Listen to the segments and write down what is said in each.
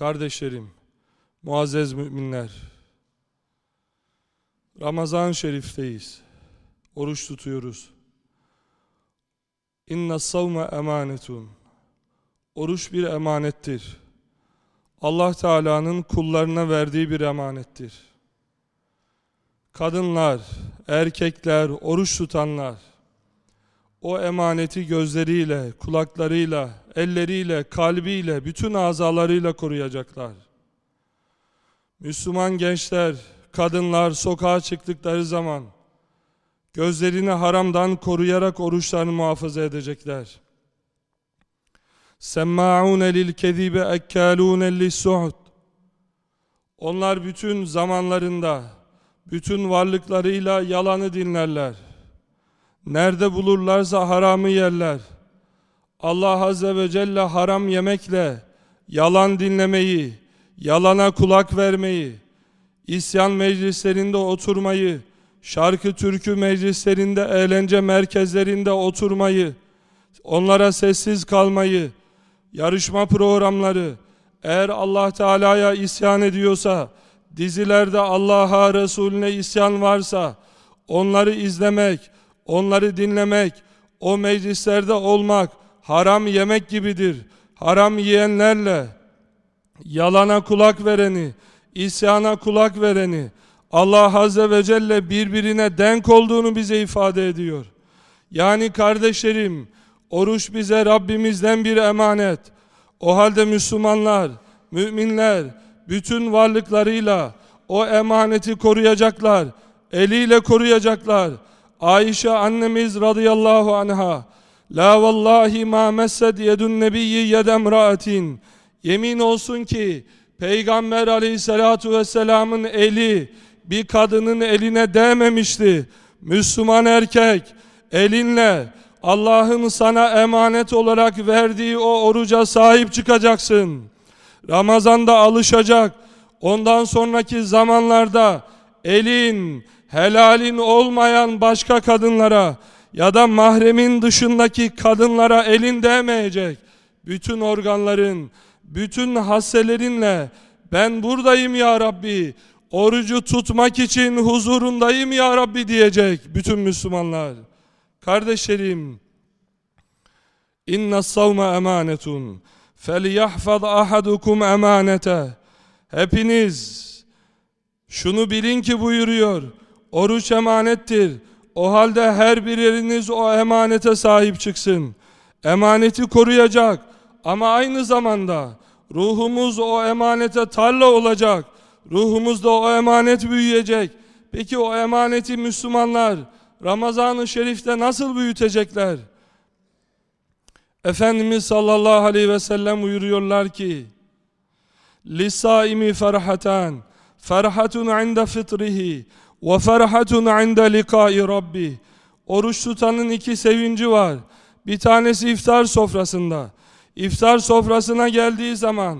Kardeşlerim, muazzez müminler, Ramazan şerifteyiz. Oruç tutuyoruz. İnne savme emanetun. Oruç bir emanettir. Allah Teala'nın kullarına verdiği bir emanettir. Kadınlar, erkekler, oruç tutanlar o emaneti gözleriyle, kulaklarıyla, elleriyle, kalbiyle, bütün azalarıyla koruyacaklar. Müslüman gençler, kadınlar sokağa çıktıkları zaman gözlerini haramdan koruyarak oruçlarını muhafaza edecekler. Semma'un lil kezibe ekkalun lis-suhut. Onlar bütün zamanlarında, bütün varlıklarıyla yalanı dinlerler. Nerede bulurlarsa haramı yerler. Allah Azze ve Celle haram yemekle, yalan dinlemeyi, yalana kulak vermeyi, isyan meclislerinde oturmayı, şarkı türkü meclislerinde, eğlence merkezlerinde oturmayı, onlara sessiz kalmayı, yarışma programları, eğer Allah Teala'ya isyan ediyorsa, dizilerde Allah'a, Resulüne isyan varsa, onları izlemek, onları dinlemek, o meclislerde olmak, haram yemek gibidir. Haram yiyenlerle, yalana kulak vereni, isyana kulak vereni, Allah Azze ve Celle birbirine denk olduğunu bize ifade ediyor. Yani kardeşlerim, oruç bize Rabbimizden bir emanet. O halde Müslümanlar, müminler, bütün varlıklarıyla o emaneti koruyacaklar, eliyle koruyacaklar. Ayşe annemiz radıyallahu anha, La vallahi ma messed yedun nebiyyi yedem ra'atin. Yemin olsun ki Peygamber aleyhissalatu vesselamın eli bir kadının eline değmemişti. Müslüman erkek elinle Allah'ın sana emanet olarak verdiği o oruca sahip çıkacaksın. Ramazan'da alışacak. Ondan sonraki zamanlarda elin, helalin olmayan başka kadınlara ya da mahremin dışındaki kadınlara elin değmeyecek. Bütün organların, bütün hasselerinle ben buradayım ya Rabbi, orucu tutmak için huzurundayım ya Rabbi diyecek bütün Müslümanlar. Kardeşlerim, inna savme emanetun felyahfaz ahadukum emanete. Hepiniz şunu bilin ki buyuruyor, oruç emanettir. O halde her biriniz o emanete sahip çıksın. Emaneti koruyacak ama aynı zamanda ruhumuz o emanete tarla olacak. Ruhumuzda o emanet büyüyecek. Peki o emaneti Müslümanlar Ramazan-ı Şerif'te nasıl büyütecekler? Efendimiz sallallahu aleyhi ve sellem buyuruyorlar ki Lisaimi ferhatan ferhatun inde fitrihi ferhatun inde likai rabbi Oruç tutanın iki sevinci var. Bir tanesi iftar sofrasında. İftar sofrasına geldiği zaman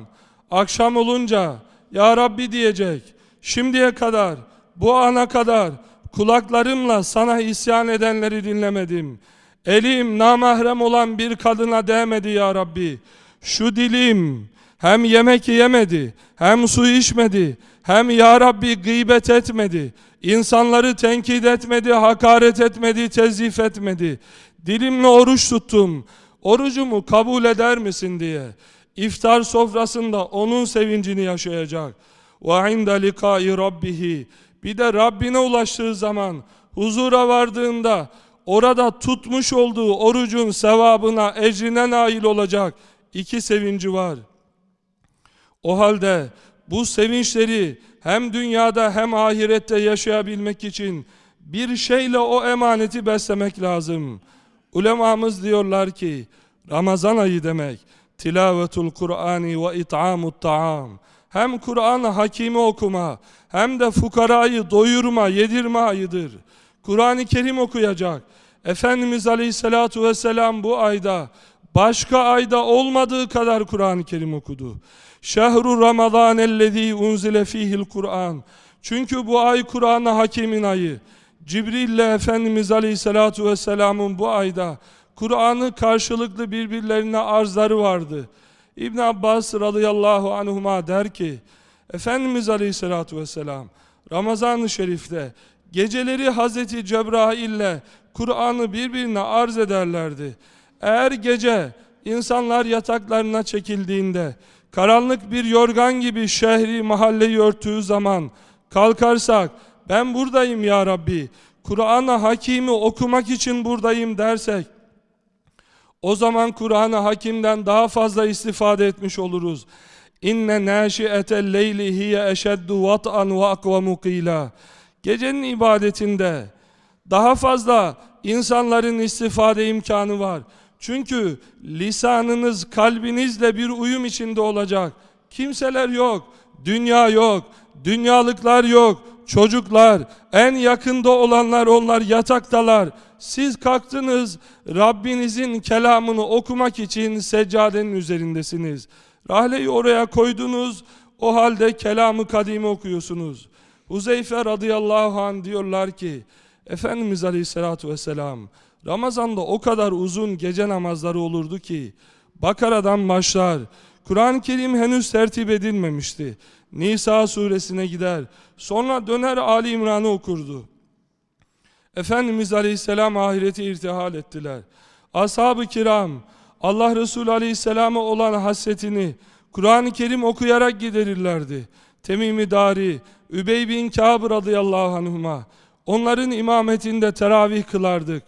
akşam olunca Ya Rabbi diyecek. Şimdiye kadar bu ana kadar kulaklarımla sana isyan edenleri dinlemedim. Elim namahrem olan bir kadına değmedi ya Rabbi. Şu dilim hem yemek yemedi, hem su içmedi, hem ya Rabbi gıybet etmedi. İnsanları tenkit etmedi, hakaret etmedi, tezif etmedi. Dilimle oruç tuttum. Orucumu kabul eder misin diye. İftar sofrasında onun sevincini yaşayacak. Ve inde likai rabbihi. Bir de Rabbine ulaştığı zaman, huzura vardığında orada tutmuş olduğu orucun sevabına, ecrine nail olacak. İki sevinci var. O halde bu sevinçleri hem dünyada hem ahirette yaşayabilmek için bir şeyle o emaneti beslemek lazım. Ulemamız diyorlar ki Ramazan ayı demek tilavetul Kur'ani ve it'amut ta'am. Hem Kur'an hakimi okuma hem de fukarayı doyurma, yedirme ayıdır. Kur'an-ı Kerim okuyacak. Efendimiz Aleyhisselatü Vesselam bu ayda başka ayda olmadığı kadar Kur'an-ı Kerim okudu. Şehru Ramazan ellezî unzile fihil Kur'an. Çünkü bu ay Kur'an-ı Hakim'in ayı. Cibril ile Efendimiz Aleyhisselatü Vesselam'ın bu ayda Kur'an'ı karşılıklı birbirlerine arzları vardı. İbn Abbas radıyallahu anhuma der ki Efendimiz aleyhissalatu vesselam Ramazan-ı Şerif'te geceleri Hazreti Cebrail ile Kur'an'ı birbirine arz ederlerdi. Eğer gece insanlar yataklarına çekildiğinde karanlık bir yorgan gibi şehri mahalleyi örttüğü zaman kalkarsak ben buradayım ya Rabbi Kur'an-ı Hakim'i okumak için buradayım dersek o zaman Kur'an-ı Hakim'den daha fazla istifade etmiş oluruz. İnne nâşi'etel leyli hiye eşeddu vat'an ve akvamu qîlâ. Gecenin ibadetinde daha fazla insanların istifade imkanı var. Çünkü lisanınız kalbinizle bir uyum içinde olacak. Kimseler yok, dünya yok, dünyalıklar yok, çocuklar, en yakında olanlar onlar yataktalar. Siz kalktınız, Rabbinizin kelamını okumak için seccadenin üzerindesiniz. Rahleyi oraya koydunuz, o halde kelamı kadimi okuyorsunuz. Huzeyfe radıyallahu anh diyorlar ki, Efendimiz aleyhissalatu vesselam, Ramazan'da o kadar uzun gece namazları olurdu ki, Bakara'dan başlar, Kur'an-ı Kerim henüz tertip edilmemişti. Nisa suresine gider, sonra döner Ali İmran'ı okurdu. Efendimiz Aleyhisselam ahireti irtihal ettiler. Ashab-ı kiram Allah Resulü Aleyhisselam'a olan hasretini Kur'an-ı Kerim okuyarak giderirlerdi. Temimi Dari, Übey bin Kâb radıyallahu anhuma onların imametinde teravih kılardık.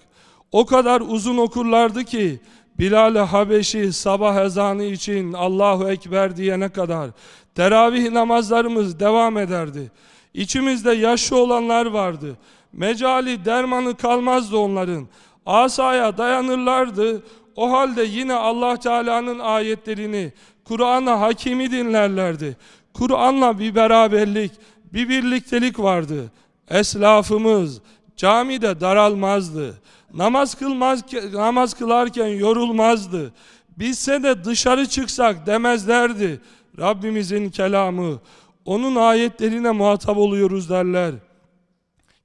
O kadar uzun okurlardı ki Bilal-i Habeşi sabah ezanı için Allahu Ekber diyene kadar teravih namazlarımız devam ederdi. İçimizde yaşlı olanlar vardı. Mecali dermanı kalmazdı onların. Asaya dayanırlardı. O halde yine Allah Teala'nın ayetlerini, Kur'an'ı hakimi dinlerlerdi. Kur'an'la bir beraberlik, bir birliktelik vardı. Eslafımız camide daralmazdı. Namaz kılmaz namaz kılarken yorulmazdı. Bizse de dışarı çıksak demezlerdi. Rabbimizin kelamı, onun ayetlerine muhatap oluyoruz derler.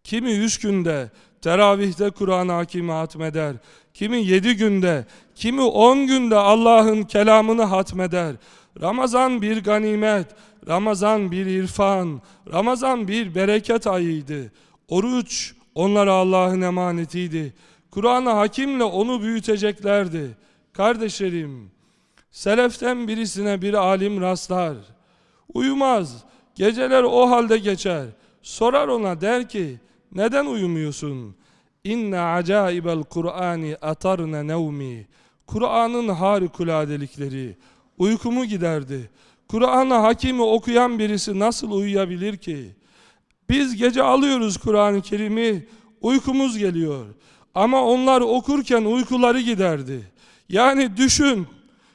Kimi yüz günde, teravihte Kur'an-ı Hakim'i hatmeder. Kimi yedi günde, kimi on günde Allah'ın kelamını hatmeder. Ramazan bir ganimet, Ramazan bir irfan, Ramazan bir bereket ayıydı. Oruç onlara Allah'ın emanetiydi. Kur'an-ı Hakim'le onu büyüteceklerdi. Kardeşlerim, seleften birisine bir alim rastlar. Uyumaz, geceler o halde geçer. Sorar ona der ki, neden uyumuyorsun? İnne acaibel Kur'ani atarne nevmi. Kur'an'ın harikuladelikleri uykumu giderdi. Kur'an'ı hakimi okuyan birisi nasıl uyuyabilir ki? Biz gece alıyoruz Kur'an-ı Kerim'i, uykumuz geliyor. Ama onlar okurken uykuları giderdi. Yani düşün,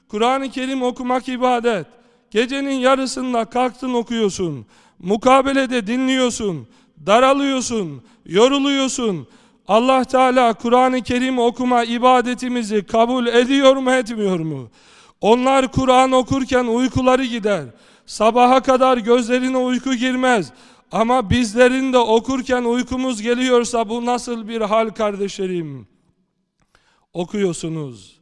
Kur'an-ı Kerim okumak ibadet. Gecenin yarısında kalktın okuyorsun. Mukabelede dinliyorsun. Daralıyorsun. Yoruluyorsun. Allah Teala Kur'an-ı Kerim okuma ibadetimizi kabul ediyor mu etmiyor mu? Onlar Kur'an okurken uykuları gider. Sabaha kadar gözlerine uyku girmez. Ama bizlerin de okurken uykumuz geliyorsa bu nasıl bir hal kardeşlerim? Okuyorsunuz.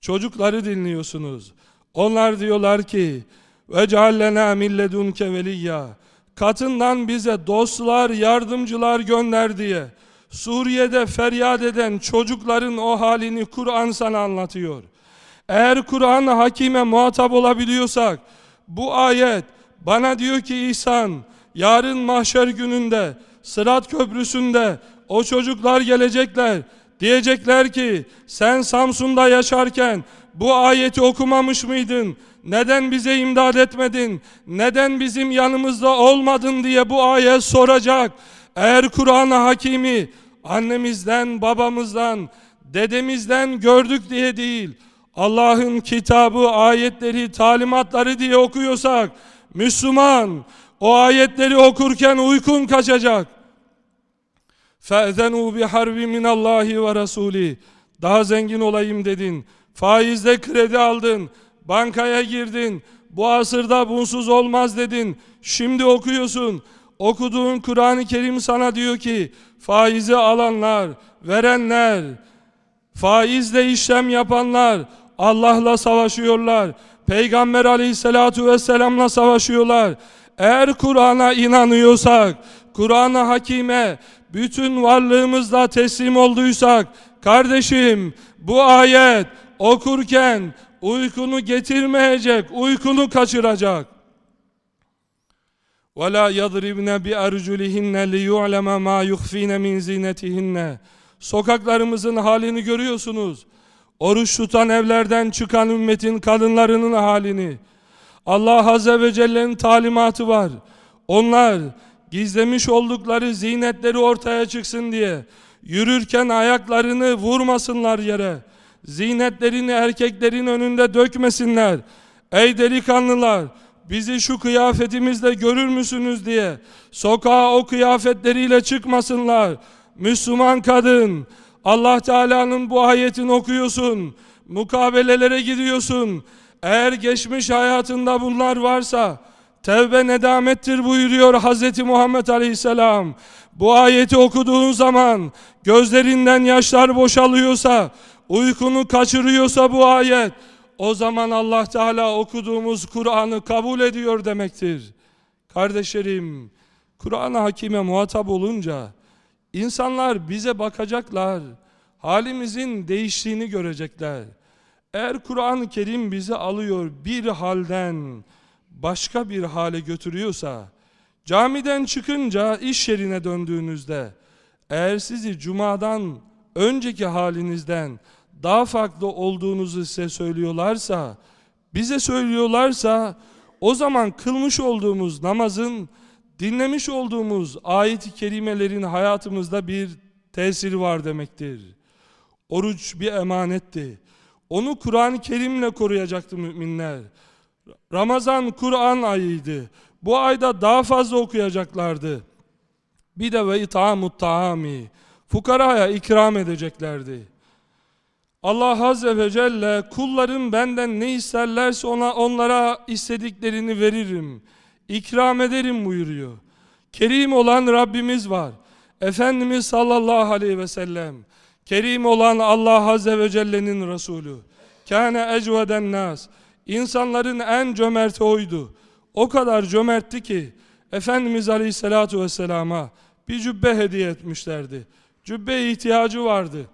Çocukları dinliyorsunuz. Onlar diyorlar ki وَجَعَلَّنَا مِنْ لَدُنْكَ وَلِيَّا Katından bize dostlar, yardımcılar gönder diye. Suriye'de feryat eden çocukların o halini Kur'an sana anlatıyor. Eğer Kur'an hakime muhatap olabiliyorsak, bu ayet bana diyor ki İhsan, yarın mahşer gününde, Sırat Köprüsü'nde o çocuklar gelecekler. Diyecekler ki sen Samsun'da yaşarken bu ayeti okumamış mıydın? Neden bize imdad etmedin? Neden bizim yanımızda olmadın diye bu ayet soracak. Eğer Kur'an-ı Hakimi annemizden, babamızdan, dedemizden gördük diye değil, Allah'ın kitabı, ayetleri, talimatları diye okuyorsak, Müslüman o ayetleri okurken uykun kaçacak. فَاَذَنُوا بِحَرْبِ مِنَ اللّٰهِ وَرَسُولِهِ Daha zengin olayım dedin. Faizde kredi aldın. Bankaya girdin. Bu asırda bunsuz olmaz dedin. Şimdi okuyorsun. Okuduğun Kur'an-ı Kerim sana diyor ki faizi alanlar, verenler, faizle işlem yapanlar Allah'la savaşıyorlar. Peygamber aleyhissalatu vesselamla savaşıyorlar. Eğer Kur'an'a inanıyorsak, Kur'an-ı Hakime bütün varlığımızla teslim olduysak, kardeşim bu ayet okurken uykunu getirmeyecek, uykunu kaçıracak. وَلَا يَضْرِبْنَ بِأَرْجُلِهِنَّ لِيُعْلَمَ مَا يُخْفِينَ مِنْ زِينَتِهِنَّ Sokaklarımızın halini görüyorsunuz. Oruç tutan evlerden çıkan ümmetin kadınlarının halini. Allah Azze ve Celle'nin talimatı var. Onlar gizlemiş oldukları zinetleri ortaya çıksın diye yürürken ayaklarını vurmasınlar yere. Zinetlerini erkeklerin önünde dökmesinler. Ey delikanlılar! bizi şu kıyafetimizle görür müsünüz diye sokağa o kıyafetleriyle çıkmasınlar. Müslüman kadın Allah Teala'nın bu ayetini okuyorsun. Mukabelelere gidiyorsun. Eğer geçmiş hayatında bunlar varsa tevbe nedamettir buyuruyor Hz. Muhammed Aleyhisselam. Bu ayeti okuduğun zaman gözlerinden yaşlar boşalıyorsa, uykunu kaçırıyorsa bu ayet o zaman Allah Teala okuduğumuz Kur'an'ı kabul ediyor demektir. Kardeşlerim, Kur'an-ı Hakime muhatap olunca insanlar bize bakacaklar, halimizin değiştiğini görecekler. Eğer Kur'an-ı Kerim bizi alıyor bir halden başka bir hale götürüyorsa, camiden çıkınca iş yerine döndüğünüzde, eğer sizi cumadan önceki halinizden daha farklı olduğunuzu size söylüyorlarsa, bize söylüyorlarsa, o zaman kılmış olduğumuz namazın, dinlemiş olduğumuz ayet-i kerimelerin hayatımızda bir tesiri var demektir. Oruç bir emanetti. Onu Kur'an-ı Kerim'le koruyacaktı müminler. Ramazan Kur'an ayıydı. Bu ayda daha fazla okuyacaklardı. Bir de ve itamut taami. Fukaraya ikram edeceklerdi. Allah Azze ve Celle kullarım benden ne isterlerse ona, onlara istediklerini veririm. İkram ederim buyuruyor. Kerim olan Rabbimiz var. Efendimiz sallallahu aleyhi ve sellem. Kerim olan Allah Azze ve Celle'nin Resulü. Kâne ecveden nas. İnsanların en cömerti oydu. O kadar cömertti ki Efendimiz Aleyhisselatü Vesselam'a bir cübbe hediye etmişlerdi. Cübbe ihtiyacı vardı.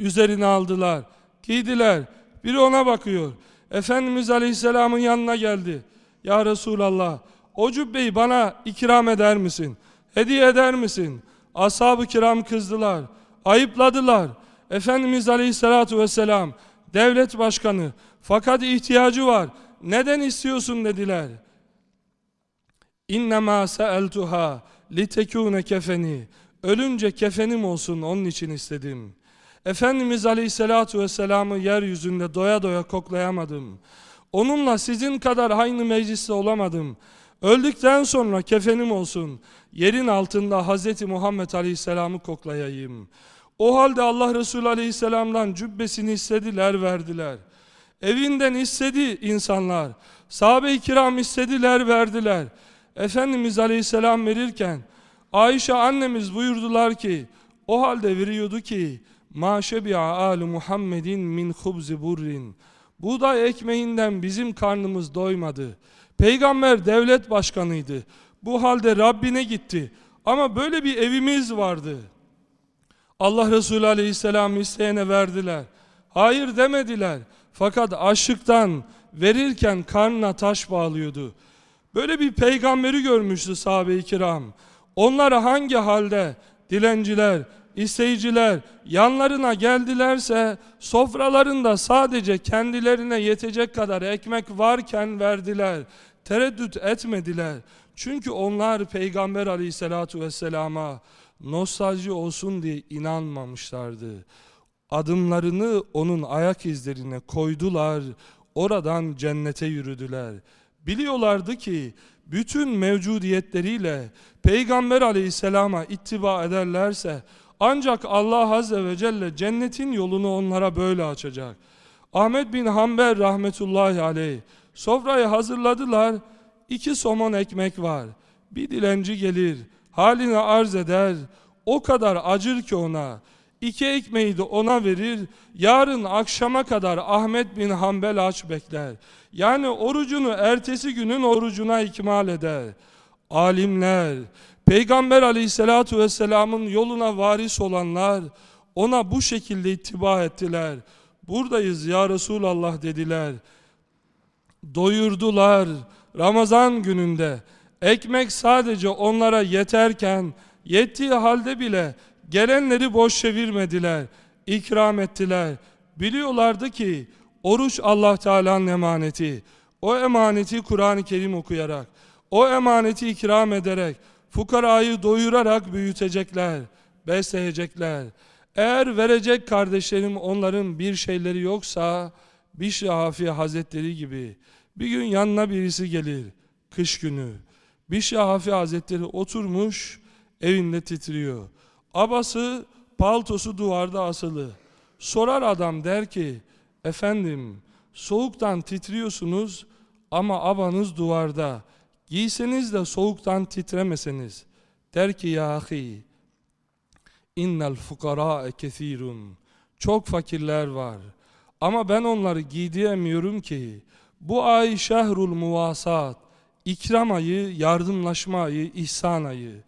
Üzerine aldılar, giydiler. Biri ona bakıyor. Efendimiz Aleyhisselam'ın yanına geldi. Ya Resulallah, o cübbeyi bana ikram eder misin? Hediye eder misin? Ashab-ı kiram kızdılar, ayıpladılar. Efendimiz Aleyhisselatü Vesselam, devlet başkanı, fakat ihtiyacı var. Neden istiyorsun dediler. İnnemâ seeltuha litekûne kefeni. Ölünce kefenim olsun onun için istedim. Efendimiz Aleyhisselatü Vesselam'ı yeryüzünde doya doya koklayamadım. Onunla sizin kadar aynı mecliste olamadım. Öldükten sonra kefenim olsun. Yerin altında Hz. Muhammed Aleyhisselam'ı koklayayım. O halde Allah Resulü Aleyhisselam'dan cübbesini istediler, verdiler. Evinden istedi insanlar. Sahabe-i kiram istediler, verdiler. Efendimiz Aleyhisselam verirken Ayşe annemiz buyurdular ki o halde veriyordu ki Ma şebi'a alu Muhammedin min hubzi burrin. Buğday ekmeğinden bizim karnımız doymadı. Peygamber devlet başkanıydı. Bu halde Rabbine gitti. Ama böyle bir evimiz vardı. Allah Resulü Aleyhisselam isteyene verdiler. Hayır demediler. Fakat açlıktan verirken karnına taş bağlıyordu. Böyle bir peygamberi görmüştü sahabe-i kiram. Onlara hangi halde dilenciler, isteyiciler yanlarına geldilerse sofralarında sadece kendilerine yetecek kadar ekmek varken verdiler. Tereddüt etmediler. Çünkü onlar Peygamber aleyhissalatu vesselama nostalji olsun diye inanmamışlardı. Adımlarını onun ayak izlerine koydular. Oradan cennete yürüdüler. Biliyorlardı ki bütün mevcudiyetleriyle Peygamber aleyhisselama ittiba ederlerse ancak Allah Azze ve Celle cennetin yolunu onlara böyle açacak. Ahmet bin Hanbel rahmetullahi aleyh sofrayı hazırladılar. İki somon ekmek var. Bir dilenci gelir, halini arz eder. O kadar acır ki ona. İki ekmeği de ona verir. Yarın akşama kadar Ahmet bin Hanbel aç bekler. Yani orucunu ertesi günün orucuna ikmal eder. Alimler, Peygamber aleyhissalatu vesselamın yoluna varis olanlar ona bu şekilde ittiba ettiler. Buradayız ya Resulallah dediler. Doyurdular Ramazan gününde. Ekmek sadece onlara yeterken yettiği halde bile gelenleri boş çevirmediler. ikram ettiler. Biliyorlardı ki oruç Allah Teala'nın emaneti. O emaneti Kur'an-ı Kerim okuyarak, o emaneti ikram ederek, fukarayı doyurarak büyütecekler, besleyecekler. Eğer verecek kardeşlerim onların bir şeyleri yoksa, Bişri Hafi Hazretleri gibi bir gün yanına birisi gelir, kış günü. Bişri Hafi Hazretleri oturmuş, evinde titriyor. Abası, paltosu duvarda asılı. Sorar adam der ki, efendim soğuktan titriyorsunuz ama abanız duvarda. Giyseniz de soğuktan titremeseniz. Der ki ya ahi, innel fukara kethirun. Çok fakirler var. Ama ben onları giydiremiyorum ki. Bu ay şehrul muvasat. İkram ayı, yardımlaşma ayı, ihsan ayı.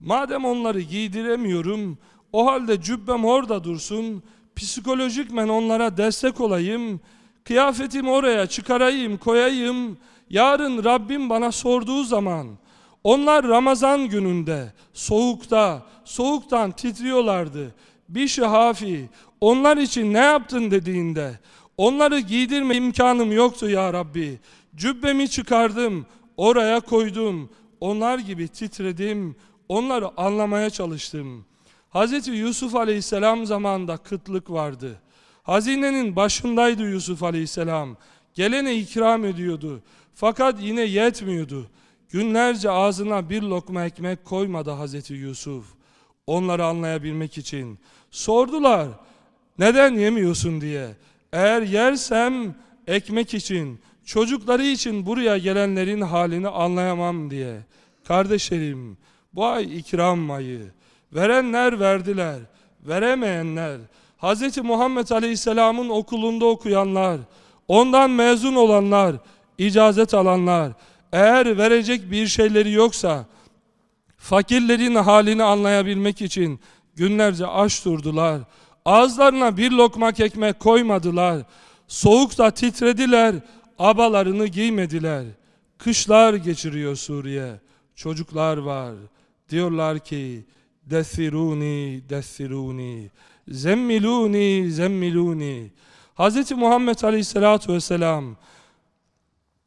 Madem onları giydiremiyorum, o halde cübbem orada dursun, psikolojik ben onlara destek olayım, kıyafetimi oraya çıkarayım, koyayım, yarın Rabbim bana sorduğu zaman, onlar Ramazan gününde, soğukta, soğuktan titriyorlardı. Bir şahafi, onlar için ne yaptın dediğinde, onları giydirme imkanım yoktu ya Rabbi. Cübbemi çıkardım, oraya koydum, onlar gibi titredim, onları anlamaya çalıştım. Hz. Yusuf Aleyhisselam zamanında kıtlık vardı. Hazinenin başındaydı Yusuf Aleyhisselam. Gelene ikram ediyordu. Fakat yine yetmiyordu. Günlerce ağzına bir lokma ekmek koymadı Hazreti Yusuf. Onları anlayabilmek için. Sordular, neden yemiyorsun diye. Eğer yersem ekmek için, çocukları için buraya gelenlerin halini anlayamam diye. Kardeşlerim, bu ay ikram ayı. Verenler verdiler, veremeyenler, Hz. Muhammed Aleyhisselam'ın okulunda okuyanlar, ondan mezun olanlar, icazet alanlar, eğer verecek bir şeyleri yoksa, fakirlerin halini anlayabilmek için günlerce aç durdular. Ağızlarına bir lokma ekmek koymadılar. Soğukta titrediler, abalarını giymediler. Kışlar geçiriyor Suriye. Çocuklar var. Diyorlar ki, Dethiruni, dethiruni, zemmiluni, zemmiluni. Hz. Muhammed Aleyhisselatü Vesselam,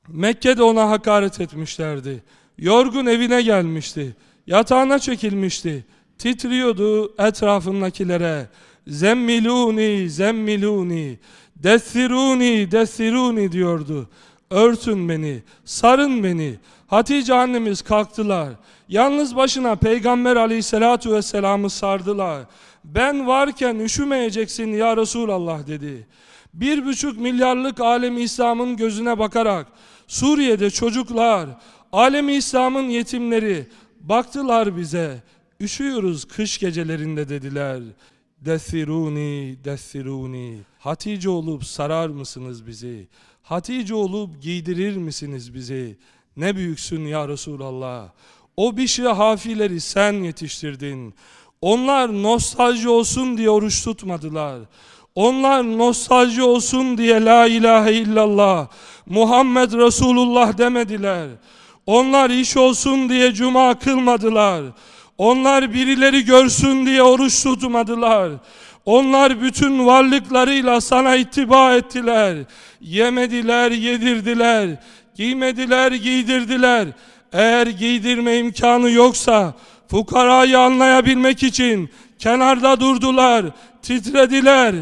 Mekke'de ona hakaret etmişlerdi. Yorgun evine gelmişti. Yatağına çekilmişti. Titriyordu etrafındakilere. Zemmiluni, zemmiluni, dethiruni, dethiruni diyordu. Örtün beni, sarın beni. Hatice annemiz kalktılar. Yalnız başına Peygamber aleyhissalatu vesselam'ı sardılar. Ben varken üşümeyeceksin ya Resulallah dedi. Bir buçuk milyarlık alemi İslam'ın gözüne bakarak Suriye'de çocuklar, alemi İslam'ın yetimleri baktılar bize. Üşüyoruz kış gecelerinde dediler. Dethiruni, dethiruni. Hatice olup sarar mısınız bizi? Hatice olup giydirir misiniz bizi? Ne büyüksün ya Resulallah. O Bişri hafileri sen yetiştirdin. Onlar nostalji olsun diye oruç tutmadılar. Onlar nostalji olsun diye la ilahe illallah Muhammed Resulullah demediler. Onlar iş olsun diye cuma kılmadılar. Onlar birileri görsün diye oruç tutmadılar. Onlar bütün varlıklarıyla sana ittiba ettiler. Yemediler, yedirdiler. Giymediler, giydirdiler. Eğer giydirme imkanı yoksa fukarayı anlayabilmek için kenarda durdular, titrediler.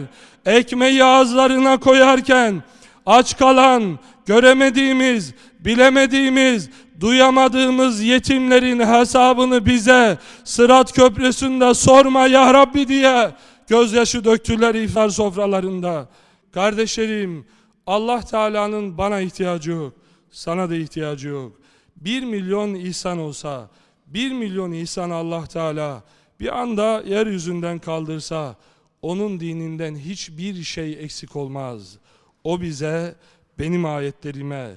Ekmeği ağızlarına koyarken aç kalan, göremediğimiz, bilemediğimiz, duyamadığımız yetimlerin hesabını bize Sırat Köprüsü'nde sorma ya Rabbi diye gözyaşı döktüler iftar sofralarında. Kardeşlerim Allah Teala'nın bana ihtiyacı yok. Sana da ihtiyacı yok. Bir milyon insan olsa, bir milyon insan Allah Teala bir anda yeryüzünden kaldırsa onun dininden hiçbir şey eksik olmaz. O bize benim ayetlerime,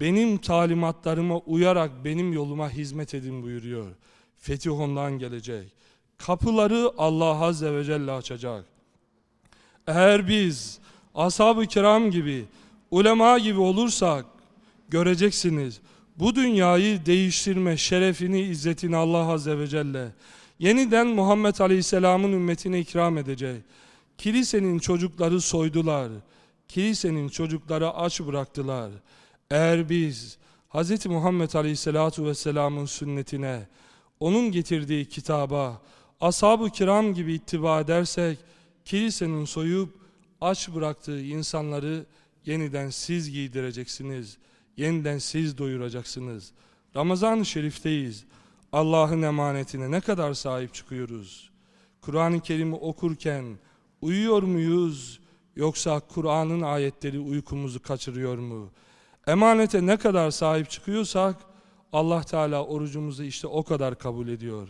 benim talimatlarıma uyarak benim yoluma hizmet edin buyuruyor. Fetih ondan gelecek. Kapıları Allah Azze ve Celle açacak. Eğer biz ashab-ı kiram gibi, ulema gibi olursak göreceksiniz. Bu dünyayı değiştirme şerefini, izzetini Allah Azze ve Celle yeniden Muhammed Aleyhisselam'ın ümmetine ikram edecek. Kilisenin çocukları soydular. Kilisenin çocukları aç bıraktılar. Eğer biz Hz. Muhammed Aleyhisselatu Vesselam'ın sünnetine, onun getirdiği kitaba, ashab-ı kiram gibi ittiba edersek, kilisenin soyup aç bıraktığı insanları yeniden siz giydireceksiniz. Yeniden siz doyuracaksınız. Ramazan-ı Şerif'teyiz. Allah'ın emanetine ne kadar sahip çıkıyoruz? Kur'an-ı Kerim'i okurken uyuyor muyuz? Yoksa Kur'an'ın ayetleri uykumuzu kaçırıyor mu? Emanete ne kadar sahip çıkıyorsak Allah Teala orucumuzu işte o kadar kabul ediyor.